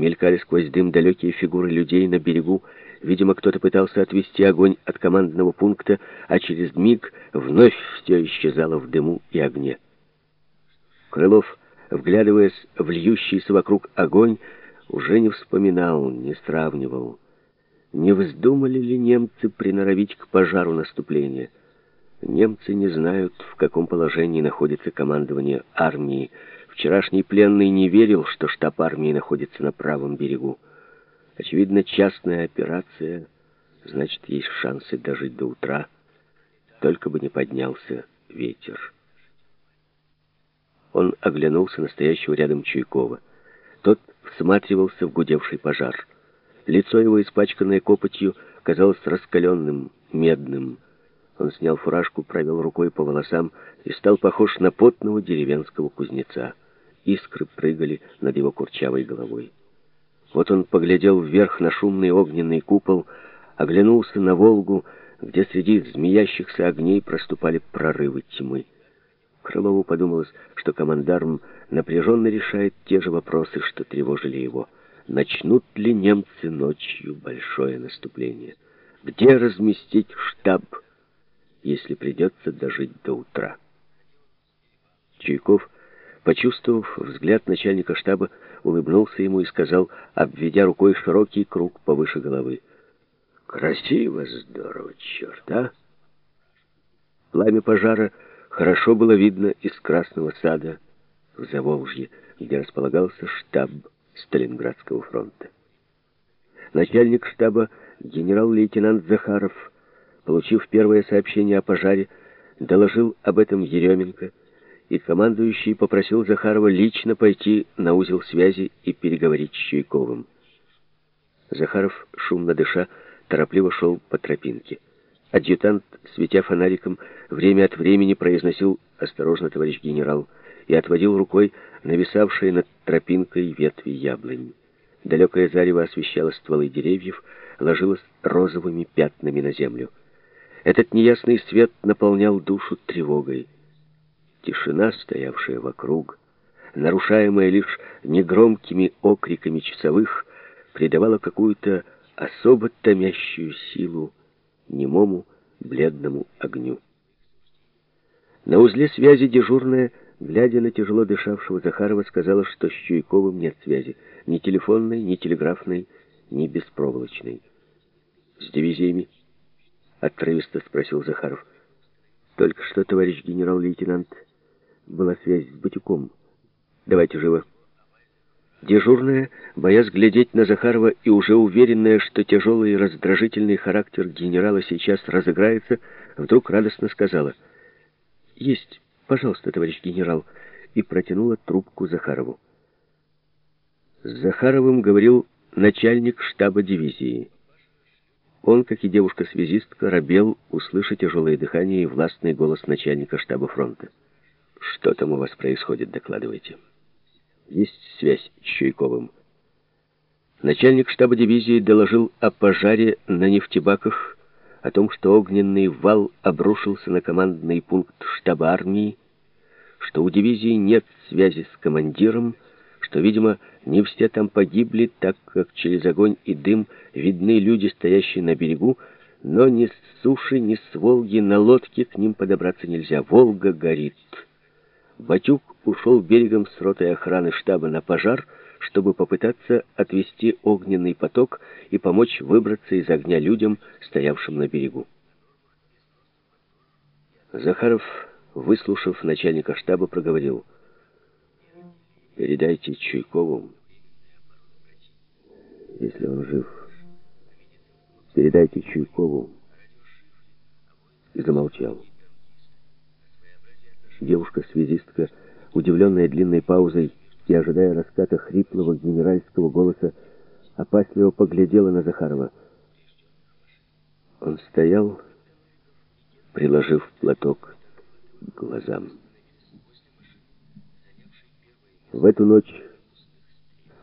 Мелькали сквозь дым далекие фигуры людей на берегу. Видимо, кто-то пытался отвести огонь от командного пункта, а через миг вновь все исчезало в дыму и огне. Крылов, вглядываясь в льющийся вокруг огонь, уже не вспоминал, не сравнивал. Не вздумали ли немцы приноровить к пожару наступления? Немцы не знают, в каком положении находится командование армии. Вчерашний пленный не верил, что штаб армии находится на правом берегу. Очевидно, частная операция, значит, есть шансы дожить до утра, только бы не поднялся ветер. Он оглянулся на стоящего рядом Чуйкова. Тот всматривался в гудевший пожар. Лицо его, испачканное копотью, казалось раскаленным, медным. Он снял фуражку, провел рукой по волосам и стал похож на потного деревенского кузнеца. Искры прыгали над его курчавой головой. Вот он поглядел вверх на шумный огненный купол, оглянулся на Волгу, где среди змеящихся огней проступали прорывы тьмы. Крылову подумалось, что командарм напряженно решает те же вопросы, что тревожили его. Начнут ли немцы ночью большое наступление? Где разместить штаб? Если придется дожить до утра. Чуйков, почувствовав взгляд начальника штаба, улыбнулся ему и сказал, обведя рукой широкий круг повыше головы. «Красиво, здорово, черт, а!» Пламя пожара хорошо было видно из Красного сада в Заволжье, где располагался штаб Сталинградского фронта. Начальник штаба генерал-лейтенант Захаров получив первое сообщение о пожаре, доложил об этом Еременко, и командующий попросил Захарова лично пойти на узел связи и переговорить с Чуйковым. Захаров, шумно дыша, торопливо шел по тропинке. Адъютант, светя фонариком, время от времени произносил «Осторожно, товарищ генерал!» и отводил рукой нависавшие над тропинкой ветви яблонь. Далекое зарево освещало стволы деревьев, ложилось розовыми пятнами на землю. Этот неясный свет наполнял душу тревогой. Тишина, стоявшая вокруг, нарушаемая лишь негромкими окриками часовых, придавала какую-то особо томящую силу немому бледному огню. На узле связи дежурная, глядя на тяжело дышавшего Захарова, сказала, что с Чуйковым нет связи, ни телефонной, ни телеграфной, ни беспроволочной. С дивизиями — отрывисто спросил Захаров. «Только что, товарищ генерал-лейтенант, была связь с Батюком. Давайте живо». Дежурная, боясь глядеть на Захарова и уже уверенная, что тяжелый и раздражительный характер генерала сейчас разыграется, вдруг радостно сказала «Есть, пожалуйста, товарищ генерал», и протянула трубку Захарову. С Захаровым говорил начальник штаба дивизии. Он, как и девушка-связистка, робел, услышать тяжелое дыхание и властный голос начальника штаба фронта. «Что там у вас происходит, докладывайте». «Есть связь с Чуйковым». Начальник штаба дивизии доложил о пожаре на нефтебаках, о том, что огненный вал обрушился на командный пункт штаба армии, что у дивизии нет связи с командиром, что, видимо, не все там погибли, так как через огонь и дым видны люди, стоящие на берегу, но ни с суши, ни с Волги на лодке к ним подобраться нельзя. Волга горит. Батюк ушел берегом с ротой охраны штаба на пожар, чтобы попытаться отвести огненный поток и помочь выбраться из огня людям, стоявшим на берегу. Захаров, выслушав начальника штаба, проговорил — Передайте Чуйкову, если он жив, передайте Чуйкову. И замолчал. Девушка-связистка, удивленная длинной паузой и ожидая раската хриплого генеральского голоса, опасливо поглядела на Захарова. Он стоял, приложив платок к глазам. В эту ночь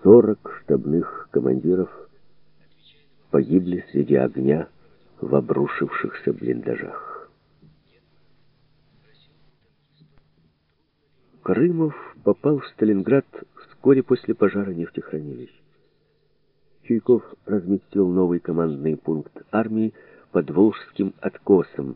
40 штабных командиров погибли среди огня в обрушившихся блиндажах. Крымов попал в Сталинград вскоре после пожара нефтехранилищ. Чуйков разместил новый командный пункт армии под Волжским откосом,